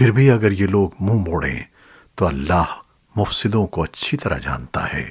پھر بھی اگر یہ لوگ منہ موڑیں تو اللہ مفسدوں کو اچھی طرح جانتا ہے۔